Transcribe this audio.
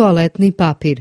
toaletni papir.